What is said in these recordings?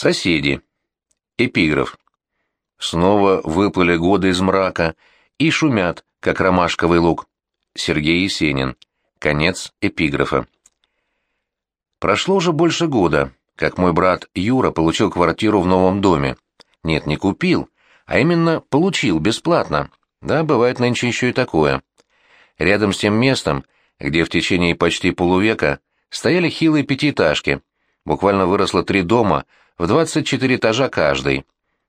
Соседи. Эпиграф. Снова выплыли годы из мрака и шумят, как ромашковый лук. Сергей Есенин. Конец эпиграфа. Прошло уже больше года, как мой брат Юра получил квартиру в новом доме. Нет, не купил, а именно получил бесплатно. Да, бывает нынче еще и такое. Рядом с тем местом, где в течение почти полувека стояли хилые пятиэтажки, буквально выросло три дома в 24 этажа каждый.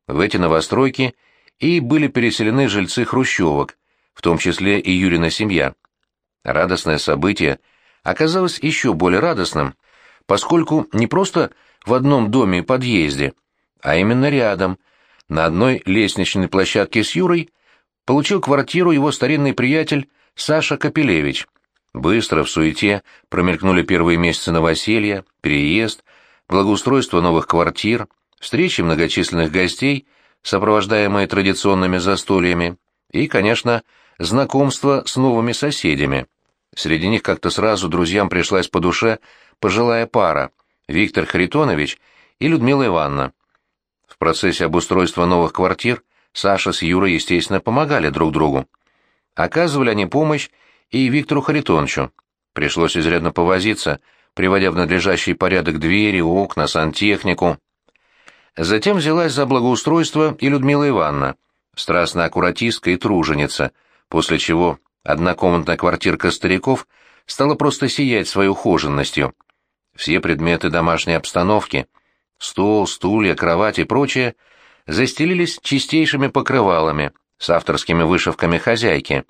В эти новостройки и были переселены жильцы хрущевок, в том числе и Юрина семья. Радостное событие оказалось еще более радостным, поскольку не просто в одном доме и подъезде, а именно рядом, на одной лестничной площадке с Юрой, получил квартиру его старинный приятель Саша Капелевич. Быстро, в суете, промелькнули первые месяцы новоселья, переезд, благоустройство новых квартир, встречи многочисленных гостей, сопровождаемые традиционными застольями, и, конечно, знакомство с новыми соседями. Среди них как-то сразу друзьям пришлась по душе пожилая пара – Виктор Харитонович и Людмила Ивановна. В процессе обустройства новых квартир Саша с Юрой, естественно, помогали друг другу. Оказывали они помощь и Виктору Харитоновичу. Пришлось изрядно повозиться, приводя в надлежащий порядок двери, окна, сантехнику. Затем взялась за благоустройство и Людмила Ивановна, страстная аккуратистка и труженица, после чего однокомнатная квартирка стариков стала просто сиять своей ухоженностью. Все предметы домашней обстановки — стол, стулья, кровать и прочее — застелились чистейшими покрывалами с авторскими вышивками хозяйки.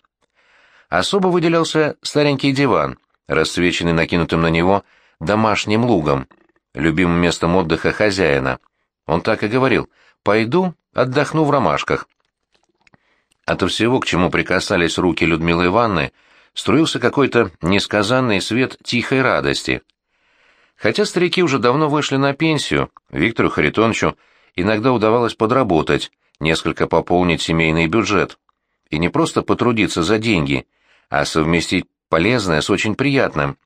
Особо выделялся старенький диван, расцвеченный накинутым на него домашним лугом, любимым местом отдыха хозяина. Он так и говорил «пойду, отдохну в ромашках». Ото всего, к чему прикасались руки Людмилы Ивановны, струился какой-то несказанный свет тихой радости. Хотя старики уже давно вышли на пенсию, Виктору Харитоновичу иногда удавалось подработать, несколько пополнить семейный бюджет. И не просто потрудиться за деньги, а совместить полезное с очень приятным.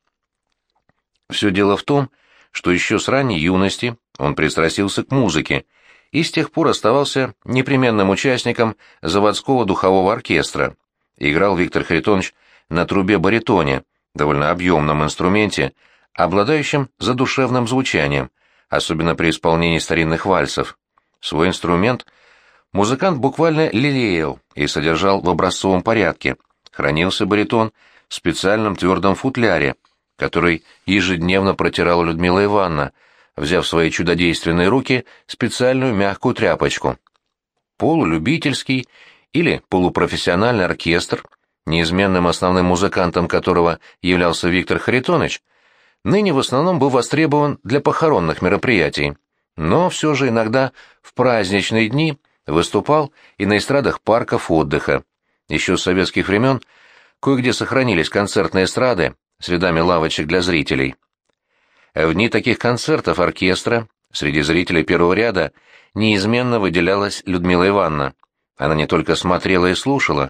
Все дело в том, что еще с ранней юности он пристрастился к музыке и с тех пор оставался непременным участником заводского духового оркестра. Играл Виктор Харитонович на трубе-баритоне, довольно объемном инструменте, обладающем задушевным звучанием, особенно при исполнении старинных вальсов. Свой инструмент музыкант буквально лелеял и содержал в образцовом порядке. Хранился баритон в специальном твердом футляре, который ежедневно протирала Людмила Ивановна, взяв в свои чудодейственные руки специальную мягкую тряпочку. Полулюбительский или полупрофессиональный оркестр, неизменным основным музыкантом которого являлся Виктор Харитонович, ныне в основном был востребован для похоронных мероприятий, но все же иногда в праздничные дни выступал и на эстрадах парков отдыха. Еще с советских времен кое-где сохранились концертные эстрады с рядами лавочек для зрителей. В дни таких концертов оркестра среди зрителей первого ряда неизменно выделялась Людмила Ивановна. Она не только смотрела и слушала,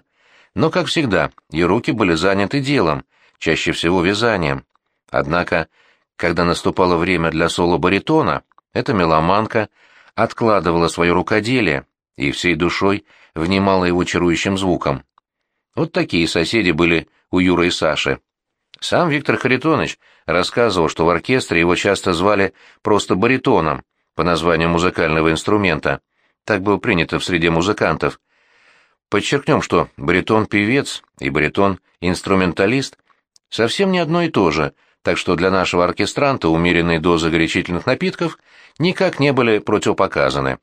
но, как всегда, ее руки были заняты делом, чаще всего вязанием. Однако, когда наступало время для соло-баритона, эта меломанка откладывала свое рукоделие и всей душой внимала его чарующим звуком. Вот такие соседи были у Юры и Саши. Сам Виктор Харитонович рассказывал, что в оркестре его часто звали просто баритоном, по названию музыкального инструмента. Так было принято в среде музыкантов. Подчеркнем, что баритон-певец и баритон-инструменталист совсем не одно и то же, так что для нашего оркестранта умеренные дозы горячительных напитков никак не были противопоказаны.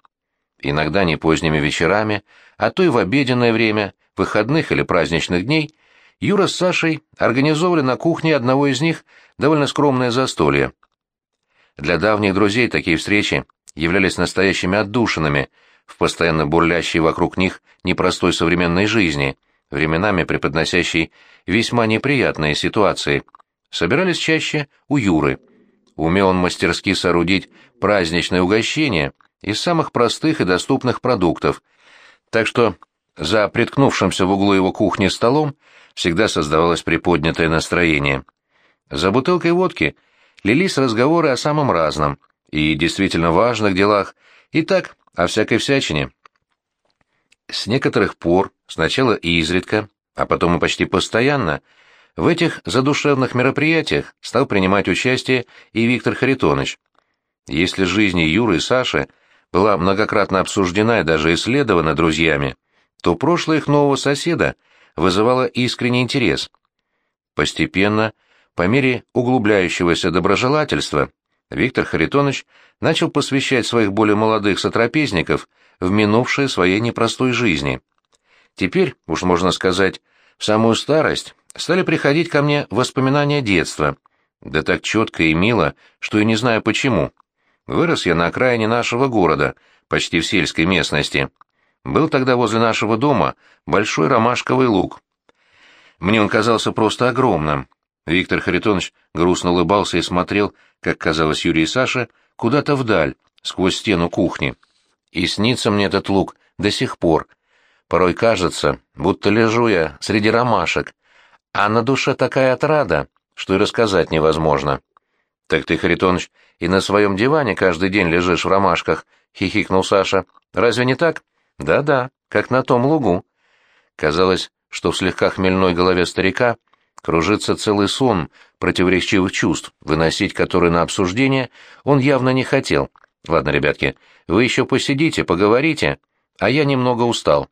Иногда не поздними вечерами, а то и в обеденное время, выходных или праздничных дней – Юра с Сашей организовали на кухне одного из них довольно скромное застолье. Для давних друзей такие встречи являлись настоящими отдушинами в постоянно бурлящей вокруг них непростой современной жизни, временами преподносящей весьма неприятные ситуации. Собирались чаще у Юры. Умел он мастерски соорудить праздничное угощение из самых простых и доступных продуктов, так что за приткнувшимся в углу его кухни столом всегда создавалось приподнятое настроение. За бутылкой водки лились разговоры о самом разном, и действительно важных делах, и так о всякой всячине. С некоторых пор, сначала и изредка, а потом и почти постоянно, в этих задушевных мероприятиях стал принимать участие и Виктор Харитонович. Если жизнь Юры и Саши была многократно обсуждена и даже исследована друзьями, то прошлое их нового соседа вызывало искренний интерес. Постепенно, по мере углубляющегося доброжелательства, Виктор Харитонович начал посвящать своих более молодых сотрапезников в минувшее своей непростой жизни. Теперь, уж можно сказать, в самую старость стали приходить ко мне воспоминания детства, да так четко и мило, что и не знаю почему. Вырос я на окраине нашего города, почти в сельской местности. Был тогда возле нашего дома большой ромашковый луг. Мне он казался просто огромным. Виктор Харитонович грустно улыбался и смотрел, как казалось Юрий и Саша, куда-то вдаль, сквозь стену кухни. И снится мне этот луг до сих пор. Порой кажется, будто лежу я среди ромашек, а на душе такая отрада, что и рассказать невозможно. — Так ты, Харитоныч, и на своем диване каждый день лежишь в ромашках, — хихикнул Саша. — Разве не так? — Да-да, как на том лугу. Казалось, что в слегка хмельной голове старика кружится целый сон противоречивых чувств, выносить которые на обсуждение он явно не хотел. Ладно, ребятки, вы еще посидите, поговорите, а я немного устал.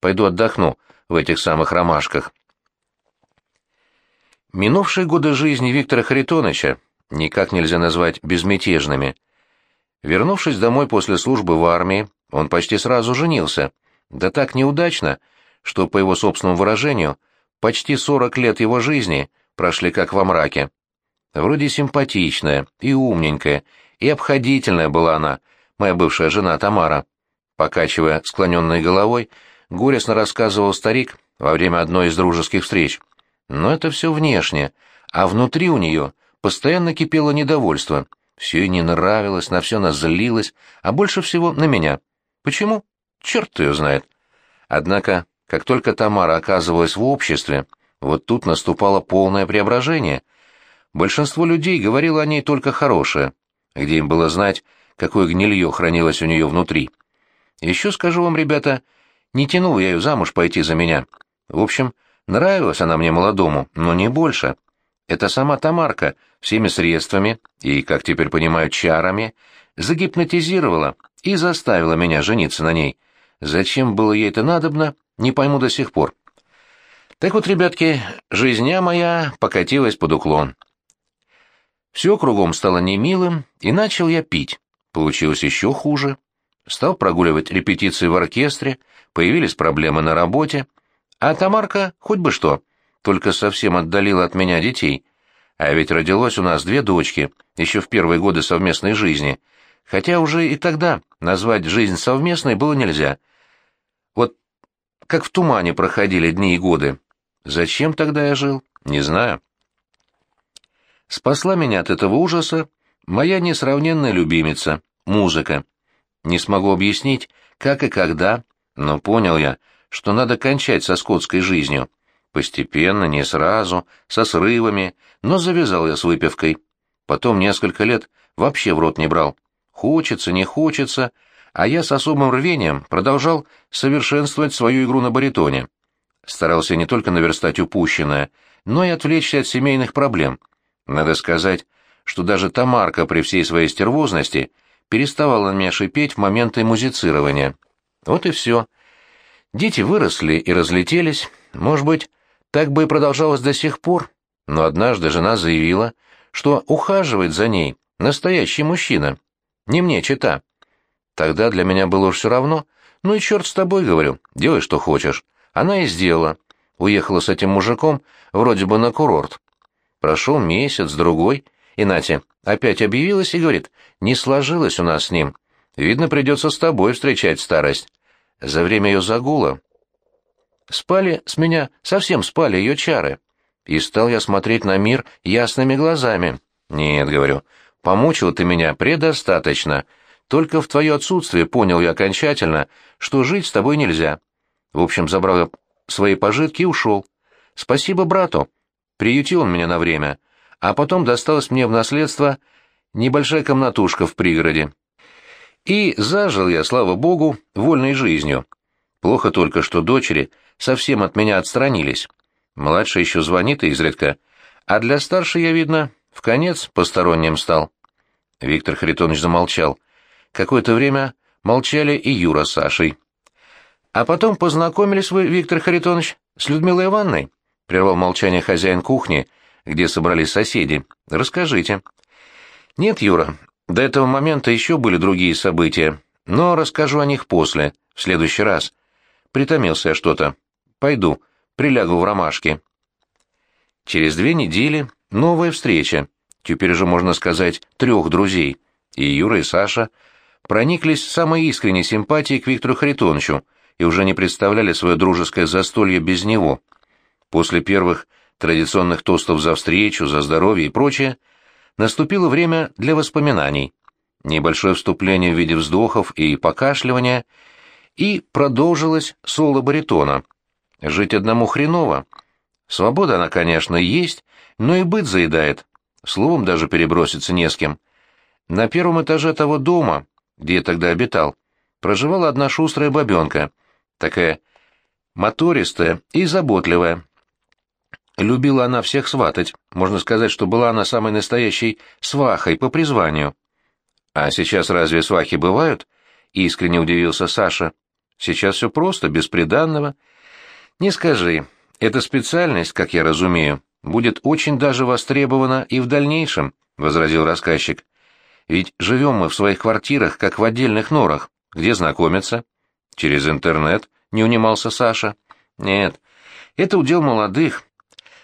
Пойду отдохну в этих самых ромашках. Минувшие годы жизни Виктора Харитоновича никак нельзя назвать безмятежными. Вернувшись домой после службы в армии, он почти сразу женился, да так неудачно, что, по его собственному выражению, почти сорок лет его жизни прошли как во мраке. Вроде симпатичная и умненькая, и обходительная была она, моя бывшая жена Тамара. Покачивая склоненной головой, горестно рассказывал старик во время одной из дружеских встреч. Но это все внешне, а внутри у нее постоянно кипело недовольство. Все ей не нравилось, на все назлилось, а больше всего на меня. Почему? Черт ее знает. Однако, как только Тамара оказывалась в обществе, вот тут наступало полное преображение. Большинство людей говорило о ней только хорошее, где им было знать, какое гнилье хранилось у нее внутри. Еще скажу вам, ребята, не тянул я ее замуж пойти за меня. В общем, Нравилась она мне молодому, но не больше. Это сама Тамарка всеми средствами и, как теперь понимаю, чарами загипнотизировала и заставила меня жениться на ней. Зачем было ей это надобно, не пойму до сих пор. Так вот, ребятки, жизня моя покатилась под уклон. Все кругом стало немилым, и начал я пить. Получилось еще хуже. Стал прогуливать репетиции в оркестре, появились проблемы на работе — а Тамарка хоть бы что, только совсем отдалила от меня детей. А ведь родилось у нас две дочки, еще в первые годы совместной жизни. Хотя уже и тогда назвать жизнь совместной было нельзя. Вот как в тумане проходили дни и годы. Зачем тогда я жил? Не знаю. Спасла меня от этого ужаса моя несравненная любимица — музыка. Не смогу объяснить, как и когда, но понял я, что надо кончать со скотской жизнью. Постепенно, не сразу, со срывами, но завязал я с выпивкой. Потом несколько лет вообще в рот не брал. Хочется, не хочется, а я с особым рвением продолжал совершенствовать свою игру на баритоне. Старался не только наверстать упущенное, но и отвлечься от семейных проблем. Надо сказать, что даже Тамарка при всей своей стервозности переставала на меня шипеть в моменты музицирования. Вот и все. Дети выросли и разлетелись, может быть, так бы и продолжалось до сих пор, но однажды жена заявила, что ухаживает за ней настоящий мужчина. Не мне чита. Тогда для меня было уж все равно. Ну и черт с тобой, говорю, делай, что хочешь. Она и сделала. Уехала с этим мужиком вроде бы на курорт. Прошел месяц, другой, и Натя опять объявилась и говорит, не сложилось у нас с ним. Видно, придется с тобой встречать старость за время ее загула. Спали с меня, совсем спали ее чары. И стал я смотреть на мир ясными глазами. Нет, говорю, помучил ты меня предостаточно. Только в твое отсутствие понял я окончательно, что жить с тобой нельзя. В общем, забрал свои пожитки и ушел. Спасибо брату. Приютил он меня на время. А потом досталось мне в наследство небольшая комнатушка в пригороде. И зажил я, слава богу, вольной жизнью. Плохо только, что дочери совсем от меня отстранились. Младшая еще звонит изредка, а для старшей я, видно, в конец посторонним стал. Виктор Харитонович замолчал. Какое-то время молчали и Юра с Сашей. «А потом познакомились вы, Виктор Харитонович, с Людмилой Ивановной?» — прервал молчание хозяин кухни, где собрались соседи. «Расскажите». «Нет, Юра, до этого момента еще были другие события, но расскажу о них после, в следующий раз. Притомился я что-то. Пойду, прилягу в ромашке». Через две недели новая встреча, теперь же можно сказать, трех друзей, и Юра, и Саша прониклись самой искренней симпатией к Виктору Харитоновичу, и уже не представляли свое дружеское застолье без него. После первых традиционных тостов за встречу, за здоровье и прочее, наступило время для воспоминаний. Небольшое вступление в виде вздохов и покашливания, и продолжилось соло баритона. Жить одному хреново. Свобода она, конечно, есть, но и быт заедает. Словом, даже переброситься не с кем. На первом этаже того дома, где я тогда обитал, проживала одна шустрая бабенка, такая мотористая и заботливая. Любила она всех сватать, можно сказать, что была она самой настоящей свахой по призванию. А сейчас разве свахи бывают? Искренне удивился Саша. Сейчас все просто, без приданного. Не скажи, эта специальность, как я разумею, будет очень даже востребована и в дальнейшем, возразил рассказчик. Ведь живем мы в своих квартирах, как в отдельных норах. Где знакомиться? Через интернет, не унимался Саша. Нет, это удел молодых.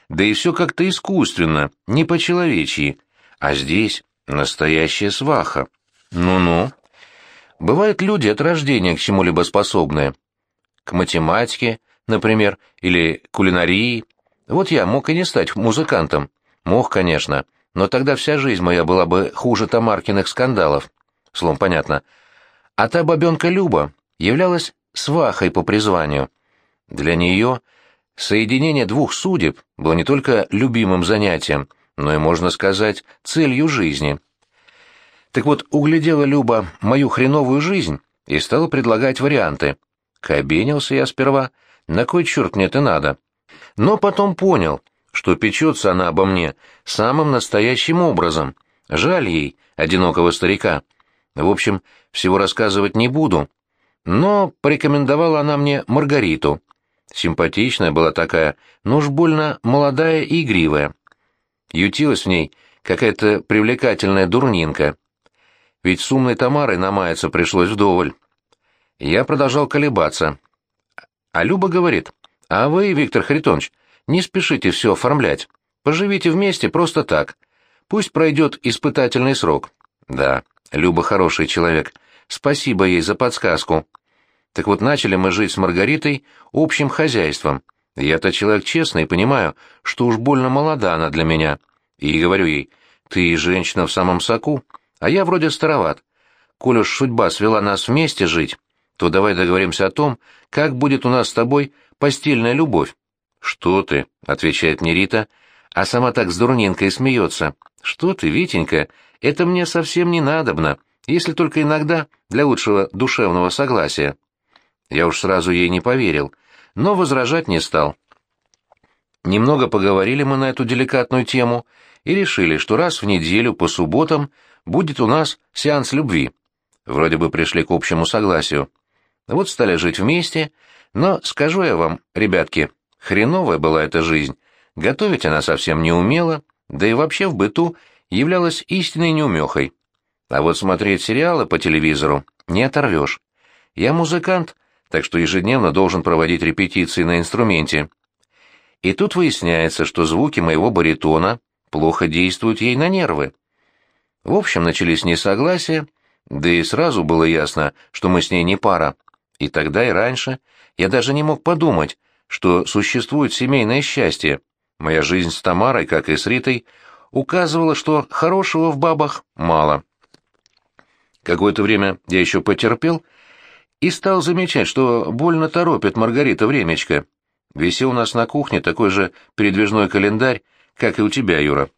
Да и все как-то искусственно, не по-человечьи. А здесь настоящая сваха. Ну-ну. Бывают люди от рождения к чему-либо способные. К математике, например, или кулинарии. Вот я мог и не стать музыкантом. Мог, конечно, но тогда вся жизнь моя была бы хуже Тамаркиных скандалов. Словом, понятно. А та бабенка Люба являлась свахой по призванию. Для нее соединение двух судеб было не только любимым занятием, но и, можно сказать, целью жизни. Так вот, углядела Люба мою хреновую жизнь и стала предлагать варианты. Кабенился я сперва, на кой черт мне это надо? Но потом понял, что печется она обо мне самым настоящим образом. Жаль ей, одинокого старика. В общем, всего рассказывать не буду, но порекомендовала она мне Маргариту. Симпатичная была такая, но уж больно молодая и игривая. Ютилась в ней какая-то привлекательная дурнинка. Ведь с умной Тамарой намаяться пришлось вдоволь. Я продолжал колебаться. А Люба говорит, а вы, Виктор Харитонович, не спешите все оформлять. Поживите вместе просто так. Пусть пройдет испытательный срок. Да, Люба хороший человек. Спасибо ей за подсказку. Так вот, начали мы жить с Маргаритой общим хозяйством. Я-то человек честный и понимаю, что уж больно молода она для меня. И говорю ей, ты женщина в самом соку, а я вроде староват. Коль уж судьба свела нас вместе жить, то давай договоримся о том, как будет у нас с тобой постельная любовь. «Что ты?» — отвечает мне Рита, а сама так с дурненкой смеется. «Что ты, Витенька, это мне совсем не надобно, если только иногда для лучшего душевного согласия». Я уж сразу ей не поверил, но возражать не стал. Немного поговорили мы на эту деликатную тему и решили, что раз в неделю по субботам будет у нас сеанс любви. Вроде бы пришли к общему согласию. Вот стали жить вместе, но скажу я вам, ребятки, хреновая была эта жизнь. Готовить она совсем не умела, да и вообще в быту являлась истинной неумехой. А вот смотреть сериалы по телевизору не оторвешь. Я музыкант, так что ежедневно должен проводить репетиции на инструменте. И тут выясняется, что звуки моего баритона плохо действуют ей на нервы. В общем, начались несогласия, да и сразу было ясно, что мы с ней не пара. И тогда, и раньше я даже не мог подумать, что существует семейное счастье. Моя жизнь с Тамарой, как и с Ритой, указывала, что хорошего в бабах мало. Какое-то время я еще потерпел — и стал замечать, что больно торопит Маргарита времечко. Висел у нас на кухне такой же передвижной календарь, как и у тебя, Юра.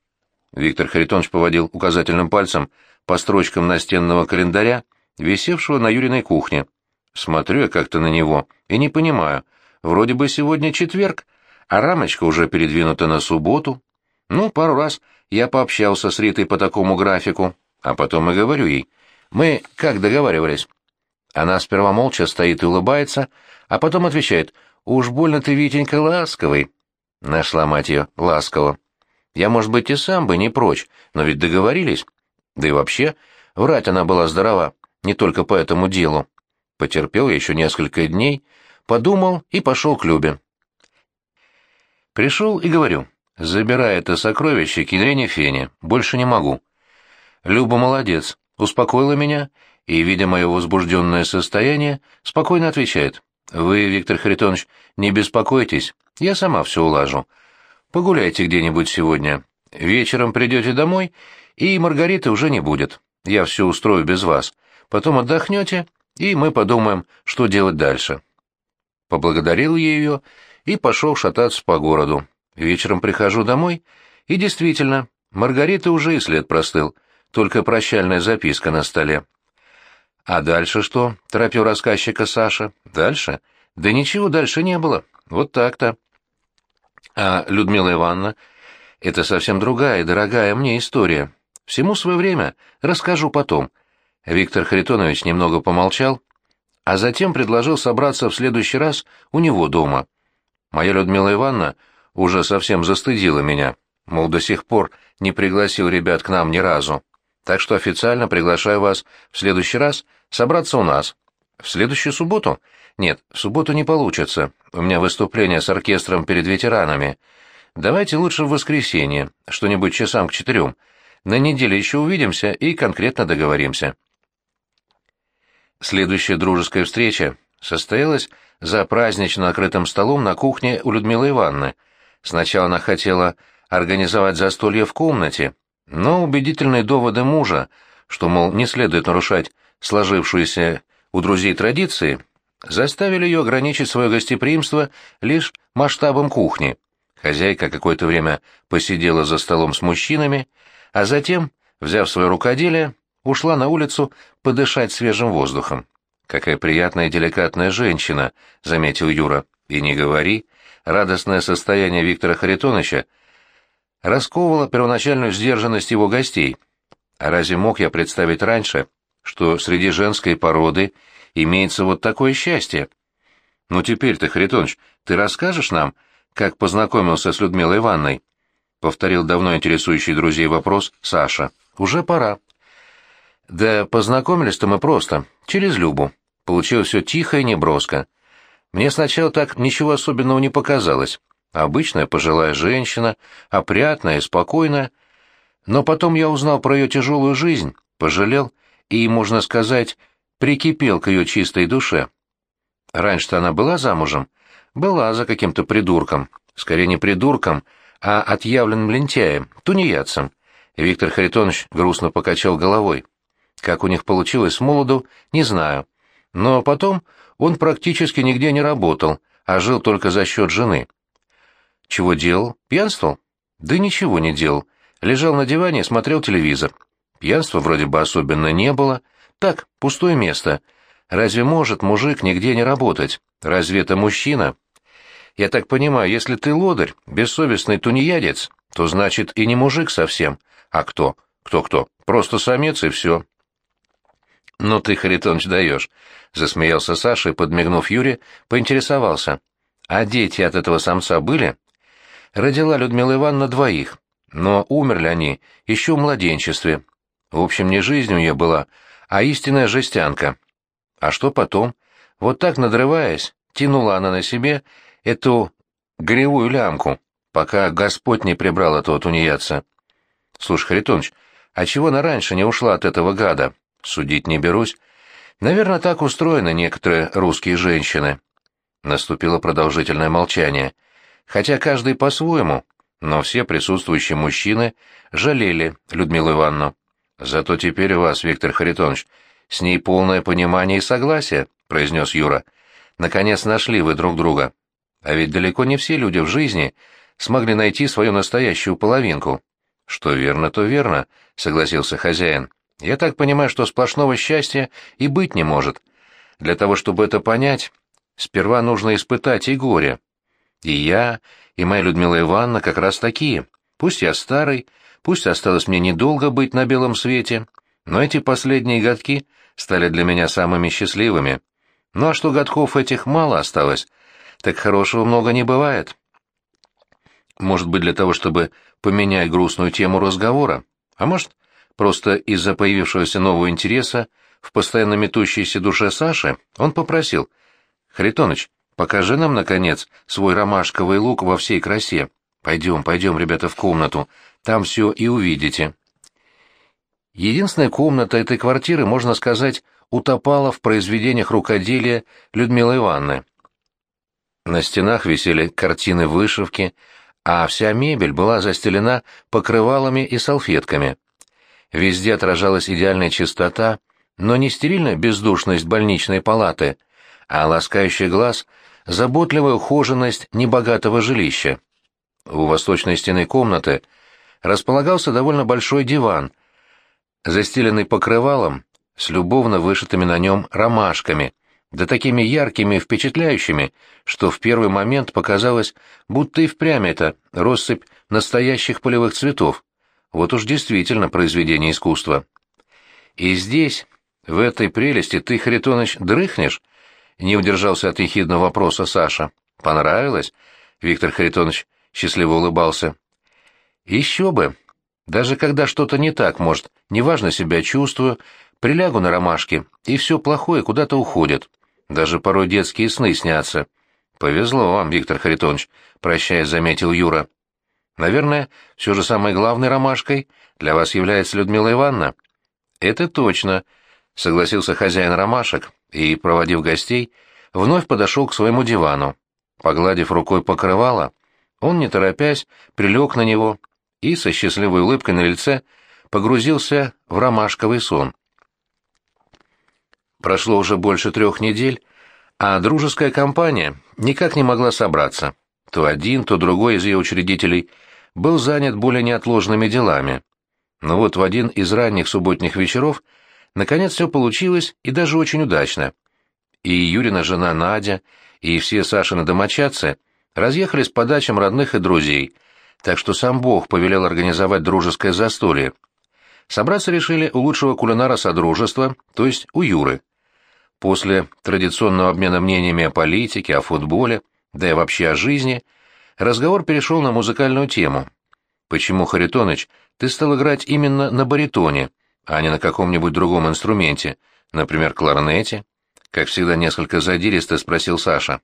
Виктор Харитонович поводил указательным пальцем по строчкам настенного календаря, висевшего на Юриной кухне. Смотрю я как-то на него и не понимаю. Вроде бы сегодня четверг, а рамочка уже передвинута на субботу. Ну, пару раз я пообщался с Ритой по такому графику, а потом и говорю ей. Мы как договаривались? Она сперва молча стоит и улыбается, а потом отвечает, «Уж больно ты, Витенька, ласковый». Нашла мать ее, ласково. Я, может быть, и сам бы не прочь, но ведь договорились. Да и вообще, врать она была здорова, не только по этому делу. Потерпел я еще несколько дней, подумал и пошел к Любе. Пришел и говорю, забирай это сокровище к ядрене фене, больше не могу. Люба молодец, успокоила меня и, видя мое возбужденное состояние, спокойно отвечает. «Вы, Виктор Харитонович, не беспокойтесь, я сама все улажу. Погуляйте где-нибудь сегодня. Вечером придете домой, и Маргариты уже не будет. Я все устрою без вас. Потом отдохнете, и мы подумаем, что делать дальше». Поблагодарил я ее и пошел шататься по городу. Вечером прихожу домой, и действительно, Маргарита уже и след простыл, только прощальная записка на столе. «А дальше что?» — торопил рассказчика Саша. «Дальше? Да ничего дальше не было. Вот так-то». «А Людмила Ивановна?» «Это совсем другая дорогая мне история. Всему свое время. Расскажу потом». Виктор Харитонович немного помолчал, а затем предложил собраться в следующий раз у него дома. Моя Людмила Ивановна уже совсем застыдила меня, мол, до сих пор не пригласил ребят к нам ни разу. Так что официально приглашаю вас в следующий раз собраться у нас. В следующую субботу? Нет, в субботу не получится. У меня выступление с оркестром перед ветеранами. Давайте лучше в воскресенье, что-нибудь часам к четырем. На неделе еще увидимся и конкретно договоримся. Следующая дружеская встреча состоялась за празднично накрытым столом на кухне у Людмилы Ивановны. Сначала она хотела организовать застолье в комнате, но убедительные доводы мужа, что, мол, не следует нарушать сложившиеся у друзей традиции, заставили ее ограничить свое гостеприимство лишь масштабом кухни. Хозяйка какое-то время посидела за столом с мужчинами, а затем, взяв свое рукоделие, ушла на улицу подышать свежим воздухом. «Какая приятная и деликатная женщина», — заметил Юра. «И не говори, радостное состояние Виктора Харитоновича расковывала первоначальную сдержанность его гостей. А разве мог я представить раньше, что среди женской породы имеется вот такое счастье? Ну теперь ты, Харитоныч, ты расскажешь нам, как познакомился с Людмилой Ивановной? Повторил давно интересующий друзей вопрос Саша. Уже пора. Да познакомились-то мы просто, через Любу. Получилось все тихо и неброско. Мне сначала так ничего особенного не показалось. Обычная пожилая женщина, опрятная и спокойная. Но потом я узнал про ее тяжелую жизнь, пожалел и, можно сказать, прикипел к ее чистой душе. Раньше-то она была замужем? Была за каким-то придурком. Скорее не придурком, а отъявленным лентяем, тунеядцем. Виктор Харитонович грустно покачал головой. Как у них получилось молоду, не знаю. Но потом он практически нигде не работал, а жил только за счет жены. Чего делал? Пьянствовал? Да ничего не делал. Лежал на диване смотрел телевизор. Пьянства вроде бы особенно не было. Так, пустое место. Разве может мужик нигде не работать? Разве это мужчина? Я так понимаю, если ты лодырь, бессовестный тунеядец, то значит и не мужик совсем. А кто? Кто-кто? Просто самец и все. «Ну ты, Харитоныч, даешь», — засмеялся Саша и, подмигнув Юре, поинтересовался. «А дети от этого самца были?» родила Людмила Ивановна двоих, но умерли они еще в младенчестве. В общем, не жизнь у нее была, а истинная жестянка. А что потом? Вот так, надрываясь, тянула она на себе эту горевую лямку, пока Господь не прибрал этого тунеядца. Слушай, Харитоныч, а чего она раньше не ушла от этого гада? Судить не берусь. Наверное, так устроены некоторые русские женщины. Наступило продолжительное молчание — хотя каждый по-своему, но все присутствующие мужчины жалели Людмилу Ивановну. «Зато теперь у вас, Виктор Харитонович, с ней полное понимание и согласие», — произнес Юра. «Наконец нашли вы друг друга. А ведь далеко не все люди в жизни смогли найти свою настоящую половинку. Что верно, то верно, согласился хозяин. Я так понимаю, что сплошного счастья и быть не может. Для того, чтобы это понять, сперва нужно испытать и горе. И я, и моя Людмила Ивановна как раз такие. Пусть я старый, пусть осталось мне недолго быть на белом свете, но эти последние годки стали для меня самыми счастливыми. Ну а что годков этих мало осталось, так хорошего много не бывает. Может быть, для того, чтобы поменять грустную тему разговора, а может, просто из-за появившегося нового интереса в постоянно метущейся душе Саши, он попросил, «Харитоныч, покажи нам, наконец, свой ромашковый лук во всей красе. Пойдем, пойдем, ребята, в комнату, там все и увидите». Единственная комната этой квартиры, можно сказать, утопала в произведениях рукоделия Людмилы Ивановны. На стенах висели картины вышивки, а вся мебель была застелена покрывалами и салфетками. Везде отражалась идеальная чистота, но не стерильная бездушность больничной палаты, а ласкающий глаз заботливая ухоженность небогатого жилища. У восточной стены комнаты располагался довольно большой диван, застеленный покрывалом с любовно вышитыми на нем ромашками, да такими яркими и впечатляющими, что в первый момент показалось, будто и впрямь это россыпь настоящих полевых цветов. Вот уж действительно произведение искусства. И здесь, в этой прелести, ты, Харитоныч, дрыхнешь? Не удержался от ехидного вопроса Саша. Понравилось? Виктор Харитонович счастливо улыбался. Еще бы. Даже когда что-то не так, может, неважно себя чувствую, прилягу на ромашке, и все плохое куда-то уходит. Даже порой детские сны снятся. Повезло вам, Виктор Харитонович, прощаясь, заметил Юра. Наверное, все же самой главной ромашкой для вас является Людмила Ивановна. Это точно, согласился хозяин ромашек и, проводив гостей, вновь подошел к своему дивану. Погладив рукой покрывало, он, не торопясь, прилег на него и со счастливой улыбкой на лице погрузился в ромашковый сон. Прошло уже больше трех недель, а дружеская компания никак не могла собраться. То один, то другой из ее учредителей был занят более неотложными делами. Но вот в один из ранних субботних вечеров наконец все получилось и даже очень удачно. И Юрина жена Надя, и все Сашины домочадцы разъехались по дачам родных и друзей, так что сам Бог повелел организовать дружеское застолье. Собраться решили у лучшего кулинара Содружества, то есть у Юры. После традиционного обмена мнениями о политике, о футболе, да и вообще о жизни, разговор перешел на музыкальную тему. «Почему, Харитоныч, ты стал играть именно на баритоне, а не на каком-нибудь другом инструменте, например, кларнете?» Как всегда, несколько задиристо спросил Саша.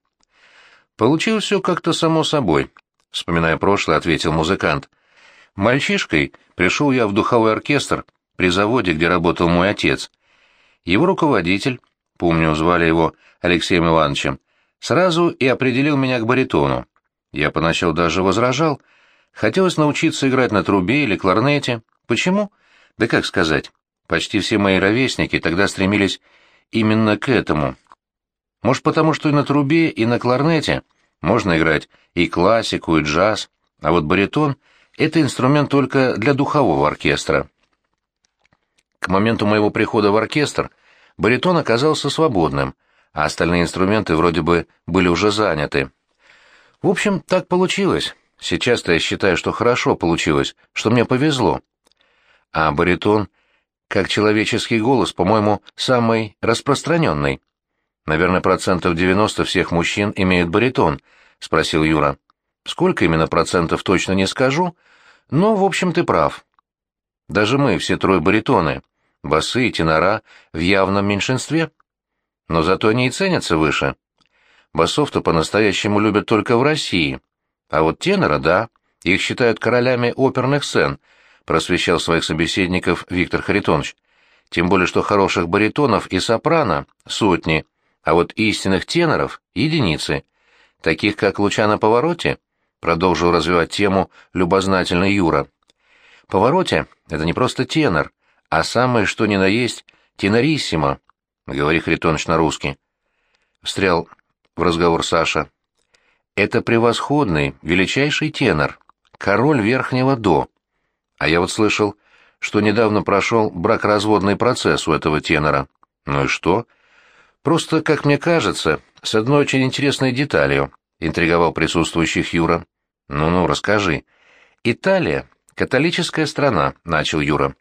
«Получилось все как-то само собой», — вспоминая прошлое, ответил музыкант. «Мальчишкой пришел я в духовой оркестр при заводе, где работал мой отец. Его руководитель помню, звали его Алексеем Ивановичем, сразу и определил меня к баритону. Я поначалу даже возражал. Хотелось научиться играть на трубе или кларнете. Почему? Да как сказать. Почти все мои ровесники тогда стремились именно к этому. Может, потому что и на трубе, и на кларнете можно играть и классику, и джаз, а вот баритон — это инструмент только для духового оркестра. К моменту моего прихода в оркестр — баритон оказался свободным, а остальные инструменты вроде бы были уже заняты. В общем, так получилось. Сейчас-то я считаю, что хорошо получилось, что мне повезло. А баритон, как человеческий голос, по-моему, самый распространенный. Наверное, процентов 90 всех мужчин имеют баритон, спросил Юра. Сколько именно процентов точно не скажу, но, в общем, ты прав. Даже мы все трое баритоны басы и тенора в явном меньшинстве. Но зато они и ценятся выше. Басов-то по-настоящему любят только в России. А вот тенора, да, их считают королями оперных сцен, просвещал своих собеседников Виктор Харитонович. Тем более, что хороших баритонов и сопрано — сотни, а вот истинных теноров — единицы. Таких, как Лучано Повороте, продолжил развивать тему любознательный Юра. Повороте — это не просто тенор, а самое что ни на есть тенориссимо, — говори Харитоныч на русский. Встрял в разговор Саша. Это превосходный, величайший тенор, король верхнего до. А я вот слышал, что недавно прошел бракоразводный процесс у этого тенора. Ну и что? Просто, как мне кажется, с одной очень интересной деталью, интриговал присутствующих Юра. Ну-ну, расскажи. Италия — католическая страна, начал Юра.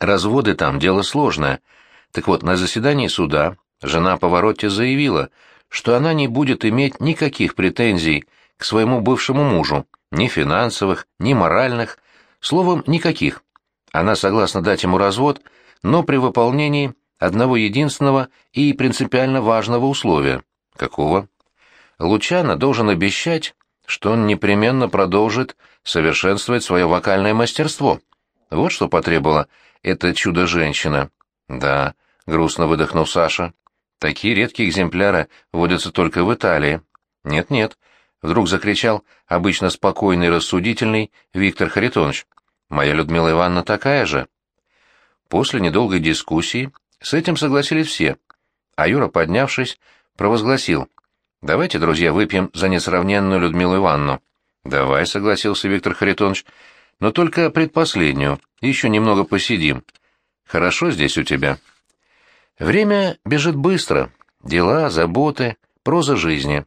Разводы там — дело сложное. Так вот, на заседании суда жена Поворотти заявила, что она не будет иметь никаких претензий к своему бывшему мужу, ни финансовых, ни моральных, словом, никаких. Она согласна дать ему развод, но при выполнении одного единственного и принципиально важного условия. Какого? Лучано должен обещать, что он непременно продолжит совершенствовать свое вокальное мастерство. Вот что потребовала эта чудо-женщина. Да, грустно выдохнул Саша. Такие редкие экземпляры водятся только в Италии. Нет-нет, вдруг закричал обычно спокойный и рассудительный Виктор Харитонович. Моя Людмила Ивановна такая же. После недолгой дискуссии с этим согласились все, а Юра, поднявшись, провозгласил. «Давайте, друзья, выпьем за несравненную Людмилу Ивановну». «Давай», — согласился Виктор Харитонович, — «но только предпоследнюю, еще немного посидим. Хорошо здесь у тебя?» Время бежит быстро. Дела, заботы, проза жизни.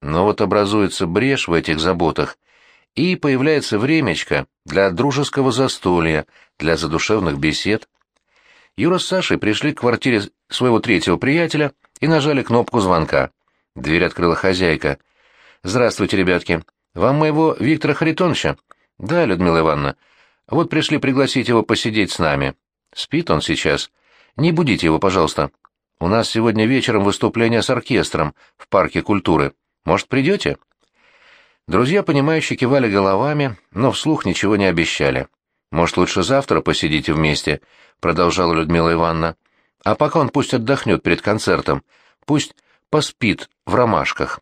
Но вот образуется брешь в этих заботах, и появляется времечко для дружеского застолья, для задушевных бесед. Юра с Сашей пришли к квартире своего третьего приятеля и нажали кнопку звонка. Дверь открыла хозяйка. «Здравствуйте, ребятки. Вам моего Виктора Харитоновича?» «Да, Людмила Ивановна. Вот пришли пригласить его посидеть с нами. Спит он сейчас. Не будите его, пожалуйста. У нас сегодня вечером выступление с оркестром в парке культуры. Может, придете?» Друзья, понимающие, кивали головами, но вслух ничего не обещали. «Может, лучше завтра посидите вместе?» — продолжала Людмила Ивановна. «А пока он пусть отдохнет перед концертом, пусть поспит в ромашках».